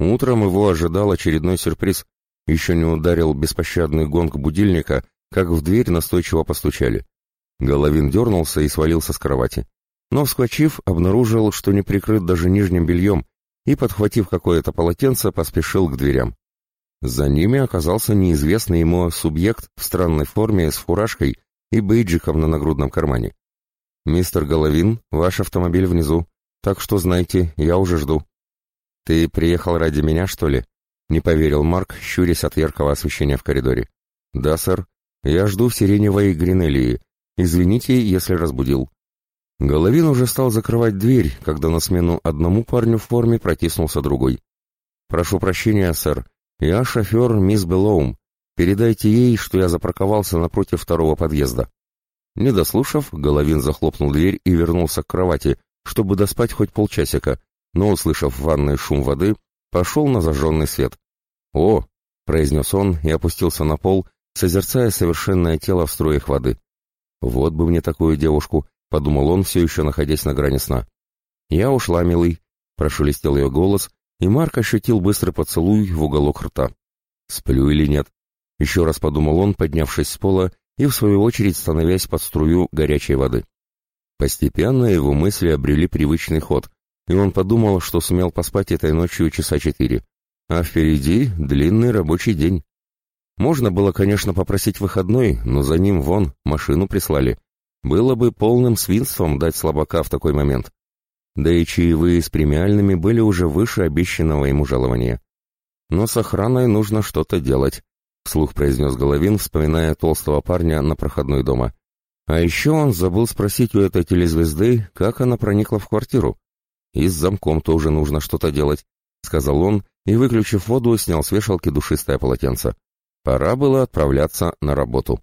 Утром его ожидал очередной сюрприз. Еще не ударил беспощадный гонг будильника, как в дверь настойчиво постучали. Головин дернулся и свалился с кровати. Но, вскочив, обнаружил, что не прикрыт даже нижним бельем, и, подхватив какое-то полотенце, поспешил к дверям. За ними оказался неизвестный ему субъект в странной форме с фуражкой и бейджиком на нагрудном кармане. «Мистер Головин, ваш автомобиль внизу, так что знайте, я уже жду». «Ты приехал ради меня, что ли?» — не поверил Марк, щурясь от яркого освещения в коридоре. «Да, сэр. Я жду в сиреневой гринелии. Извините, если разбудил». Головин уже стал закрывать дверь, когда на смену одному парню в форме протиснулся другой. «Прошу прощения, сэр. Я шофер мисс Белоум. Передайте ей, что я запарковался напротив второго подъезда». Не дослушав, Головин захлопнул дверь и вернулся к кровати, чтобы доспать хоть полчасика, но, услышав в ванной шум воды, пошел на зажженный свет. «О!» — произнес он и опустился на пол, созерцая совершенное тело в струях воды. «Вот бы мне такую девушку!» — подумал он, все еще находясь на грани сна. «Я ушла, милый», — прошелестел ее голос, и Марк ощутил быстрый поцелуй в уголок рта. «Сплю или нет?» — еще раз подумал он, поднявшись с пола и, в свою очередь, становясь под струю горячей воды. Постепенно его мысли обрели привычный ход, и он подумал, что сумел поспать этой ночью часа четыре. А впереди длинный рабочий день. Можно было, конечно, попросить выходной, но за ним вон машину прислали. Было бы полным свинством дать слабака в такой момент. Да и чаевые с премиальными были уже выше обещанного ему жалования. Но с охраной нужно что-то делать, вслух произнес Головин, вспоминая толстого парня на проходной дома. А еще он забыл спросить у этой телезвезды, как она проникла в квартиру. И с замком тоже нужно что-то делать, сказал он и, выключив воду, снял с вешалки душистое полотенце. Пора было отправляться на работу.